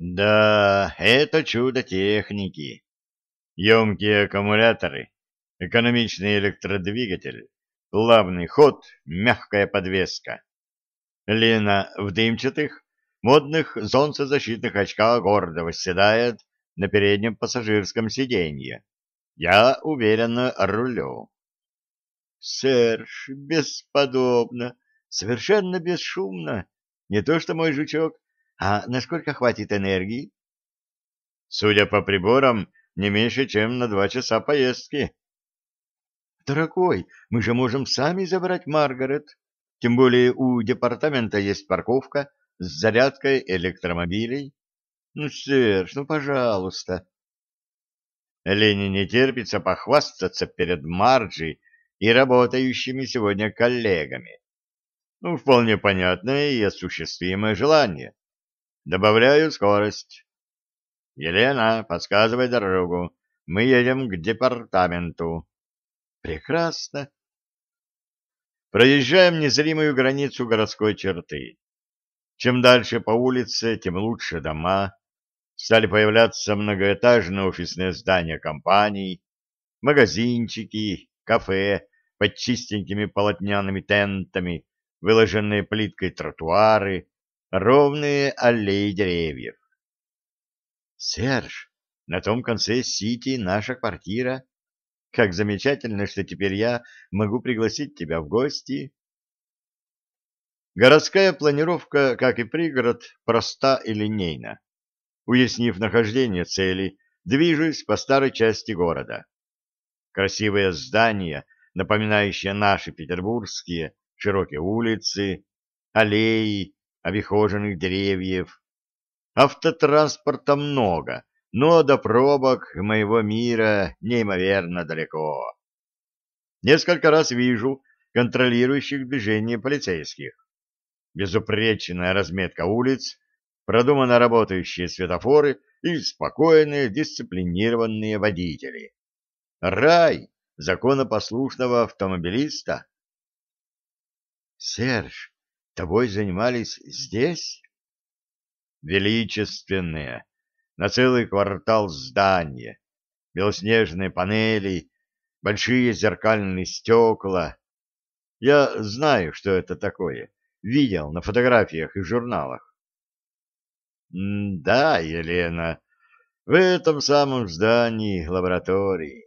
Да, это чудо техники. Емкие аккумуляторы, экономичный электродвигатель, плавный ход, мягкая подвеска. Лена в дымчатых, модных солнцезащитных очках гордо восседает на переднем пассажирском сиденье. Я уверенно рулю. Серж, бесподобно, совершенно бесшумно. Не то что мой жучок, а насколько хватит энергии? Судя по приборам, не меньше, чем на два часа поездки. Дорогой, мы же можем сами забрать Маргарет. Тем более у департамента есть парковка с зарядкой электромобилей. Ну, Серж, ну, пожалуйста. Лене не терпится похвастаться перед Марджи и работающими сегодня коллегами. Ну, вполне понятное и осуществимое желание. Добавляю скорость. Елена, подсказывай дорогу. Мы едем к департаменту. Прекрасно. Проезжаем незримую границу городской черты. Чем дальше по улице, тем лучше дома. Стали появляться многоэтажные офисные здания компаний, магазинчики, кафе под чистенькими полотняными тентами, выложенные плиткой тротуары, ровные аллеи деревьев. Серж, на том конце Сити наша квартира. Как замечательно, что теперь я могу пригласить тебя в гости. Городская планировка, как и пригород, проста и линейна. Уяснив нахождение цели, движусь по старой части города. Красивые здания, напоминающие наши петербургские, широкие улицы, аллеи, обихоженных деревьев. Автотранспорта много, но до пробок моего мира неимоверно далеко. Несколько раз вижу контролирующих движение полицейских. Безупречная разметка улиц, продуманно работающие светофоры и спокойные дисциплинированные водители. Рай законопослушного автомобилиста. Серж, тобой занимались здесь? Величественные, на целый квартал здания, белоснежные панели, большие зеркальные стекла. Я знаю, что это такое, видел на фотографиях и журналах. Да, Елена, в этом самом здании лаборатории.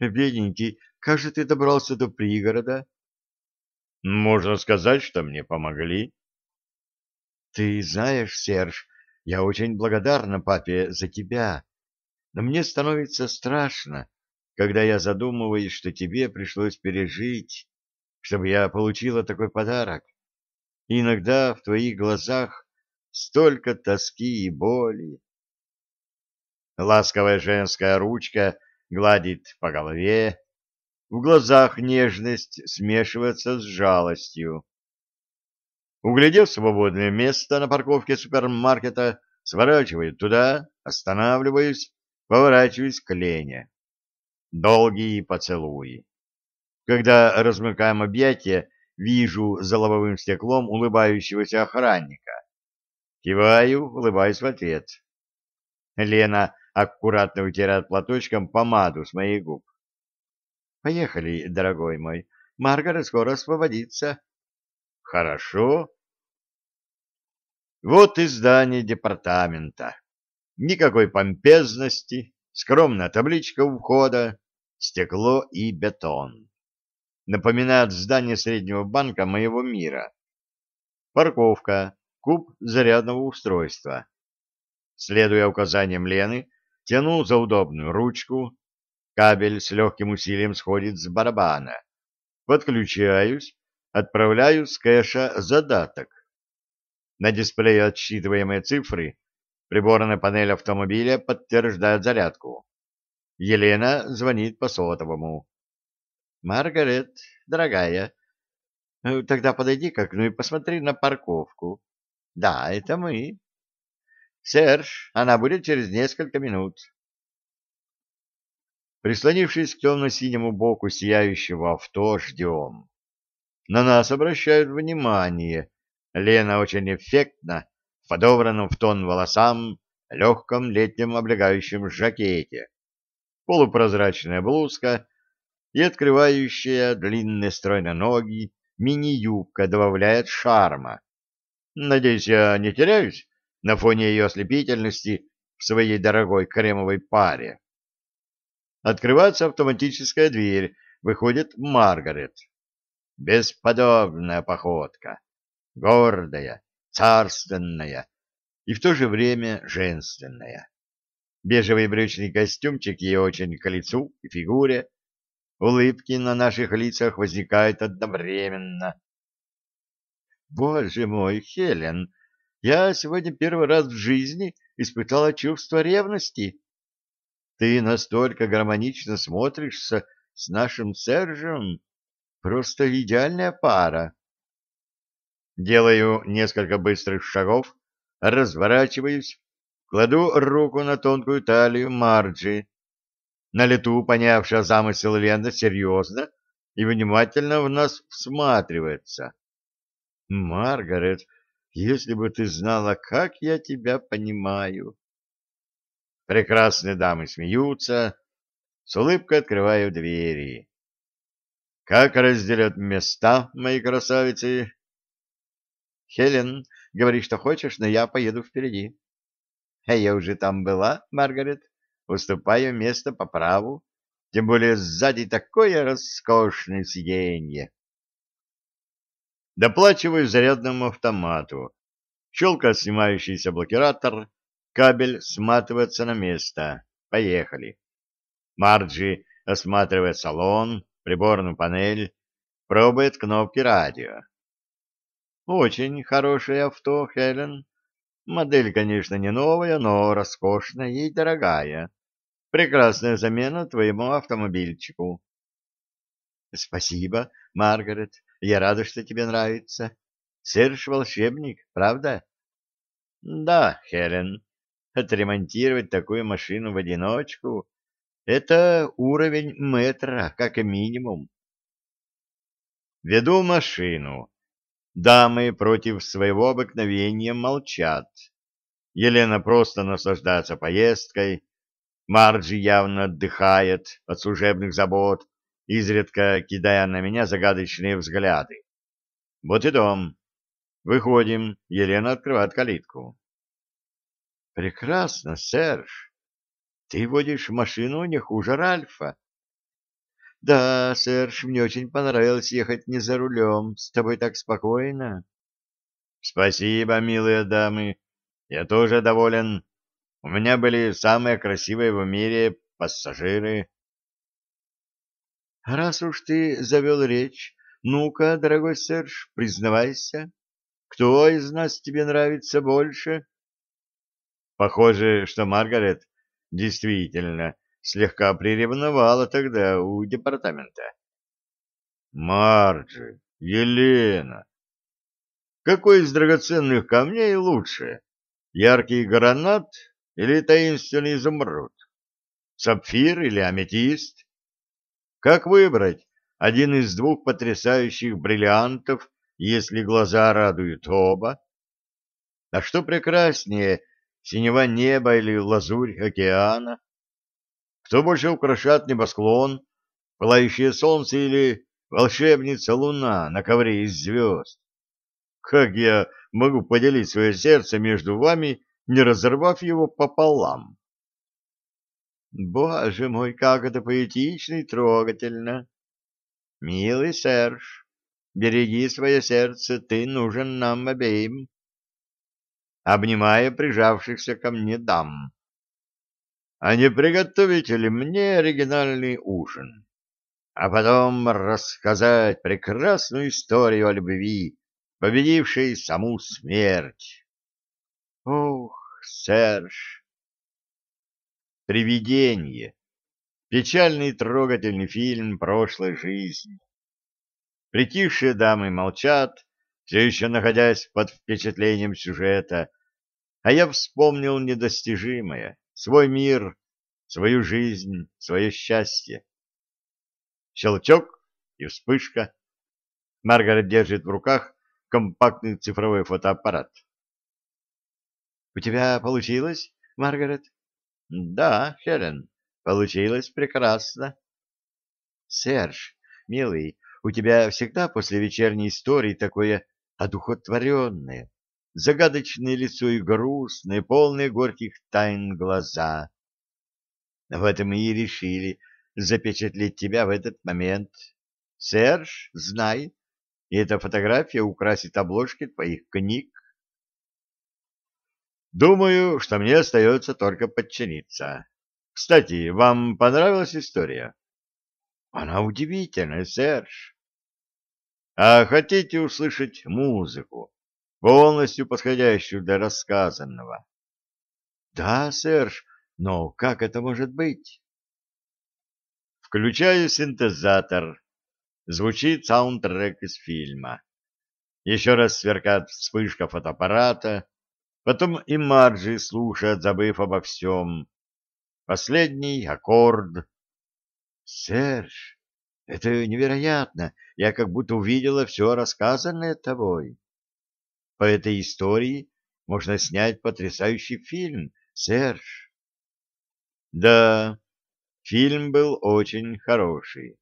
Бедненький, как же ты добрался до пригорода? Можно сказать, что мне помогли. Ты знаешь, Серж, я очень благодарна папе за тебя, но мне становится страшно, когда я задумываюсь, что тебе пришлось пережить, чтобы я получила такой подарок. И иногда в твоих глазах столько тоски и боли. Ласковая женская ручка гладит по голове, в глазах нежность смешивается с жалостью. Углядев свободное место на парковке супермаркета, сворачиваю туда, останавливаюсь, поворачиваюсь к Лене. Долгие поцелуи. Когда размыкаем объятия, вижу за лобовым стеклом улыбающегося охранника. Киваю, улыбаюсь в ответ. Лена аккуратно утирает платочком помаду с моих губ. Поехали, дорогой мой. Маргарет скоро освободится. Хорошо. Вот и здание департамента. Никакой помпезности, скромная табличка у входа, стекло и бетон. Напоминает здание среднего банка моего мира. Парковка, куб зарядного устройства. Следуя указаниям Лены, тяну за удобную ручку, Кабель с легким усилием сходит с барабана. Подключаюсь, отправляю с кэша задаток. На дисплее отсчитываемые цифры приборная панель автомобиля подтверждает зарядку. Елена звонит по сотовому. «Маргарет, дорогая, э, тогда подойди к окну и посмотри на парковку. Да, это мы. Серж, она будет через несколько минут. Прислонившись к темно-синему боку сияющего авто, ждем. На нас обращают внимание. Лена очень эффектно, подобранном в тон волосам, легком летнем облегающем жакете, полупрозрачная блузка и открывающая длинные стройные ноги мини-юбка добавляет шарма. Надеюсь, я не теряюсь на фоне ее ослепительности в своей дорогой кремовой паре. Открывается автоматическая дверь, выходит Маргарет. Бесподобная походка, гордая, царственная и в то же время женственная. Бежевый брючный костюмчик ей очень к лицу и фигуре. Улыбки на наших лицах возникают одновременно. Боже мой, Хелен, я сегодня первый раз в жизни испытала чувство ревности. Ты настолько гармонично смотришься с нашим Сержем. Просто идеальная пара. Делаю несколько быстрых шагов, разворачиваюсь, кладу руку на тонкую талию Марджи. На лету, понявшая замысел Лена, серьезно и внимательно в нас всматривается. Маргарет, если бы ты знала, как я тебя понимаю. Прекрасные дамы смеются, с улыбкой открываю двери. Как разделят места, мои красавицы? Хелен, говори, что хочешь, но я поеду впереди. А я уже там была, Маргарет, уступаю место по праву, тем более сзади такое роскошное сиденье. Доплачиваю зарядному автомату. Щелкает снимающийся блокиратор, кабель сматывается на место. Поехали. Марджи осматривает салон, приборную панель, пробует кнопки радио. Очень хорошее авто, Хелен. Модель, конечно, не новая, но роскошная и дорогая. Прекрасная замена твоему автомобильчику. Спасибо, Маргарет. Я рада, что тебе нравится. Серж волшебник, правда? Да, Хелен. Отремонтировать такую машину в одиночку — это уровень метра, как минимум. Веду машину. Дамы против своего обыкновения молчат. Елена просто наслаждается поездкой. Марджи явно отдыхает от служебных забот, изредка кидая на меня загадочные взгляды. Вот и дом. Выходим. Елена открывает калитку. Прекрасно, Серж. Ты водишь машину не хуже Ральфа. Да, Серж, мне очень понравилось ехать не за рулем. С тобой так спокойно. Спасибо, милые дамы. Я тоже доволен. У меня были самые красивые в мире пассажиры. Раз уж ты завел речь, ну-ка, дорогой Серж, признавайся, кто из нас тебе нравится больше? Похоже, что Маргарет действительно слегка приревновала тогда у департамента. Марджи, Елена, какой из драгоценных камней лучше, яркий гранат или таинственный изумруд? Сапфир или аметист? Как выбрать один из двух потрясающих бриллиантов, если глаза радуют оба? А что прекраснее, синева неба или лазурь океана? Кто больше украшает небосклон, пылающее солнце или волшебница луна на ковре из звезд? Как я могу поделить свое сердце между вами, не разорвав его пополам? Боже мой, как это поэтично и трогательно! Милый Серж, береги свое сердце, ты нужен нам обеим. Обнимая прижавшихся ко мне дам. А не приготовите ли мне оригинальный ужин? А потом рассказать прекрасную историю о любви, победившей саму смерть. Ох, Серж! Привидение. Печальный трогательный фильм прошлой жизни. Притихшие дамы молчат, все еще находясь под впечатлением сюжета, а я вспомнил недостижимое, свой мир, свою жизнь, свое счастье. Щелчок и вспышка. Маргарет держит в руках компактный цифровой фотоаппарат. У тебя получилось, Маргарет? Да, Хелен, получилось прекрасно. Серж, милый, у тебя всегда после вечерней истории такое одухотворенное, загадочное лицо и грустные, полные горьких тайн глаза. В этом и решили запечатлеть тебя в этот момент. Серж, знай, эта фотография украсит обложки твоих книг. Думаю, что мне остается только подчиниться. Кстати, вам понравилась история? Она удивительная, Серж. А хотите услышать музыку, полностью подходящую для рассказанного? Да, Серж, но как это может быть? Включаю синтезатор. Звучит саундтрек из фильма. Еще раз сверкает вспышка фотоаппарата, потом и Марджи слушает, забыв обо всем. Последний аккорд. Серж, это невероятно. Я как будто увидела все рассказанное тобой. По этой истории можно снять потрясающий фильм, Серж. Да, фильм был очень хороший.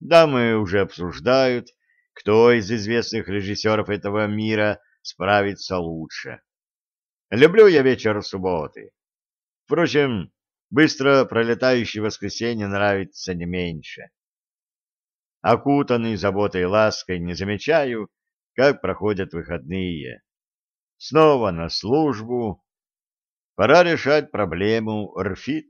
Дамы уже обсуждают, кто из известных режиссеров этого мира справится лучше. Люблю я вечер субботы. Впрочем, быстро пролетающее воскресенье нравится не меньше. Окутанный заботой и лаской не замечаю, как проходят выходные. Снова на службу. Пора решать проблему РФИТ.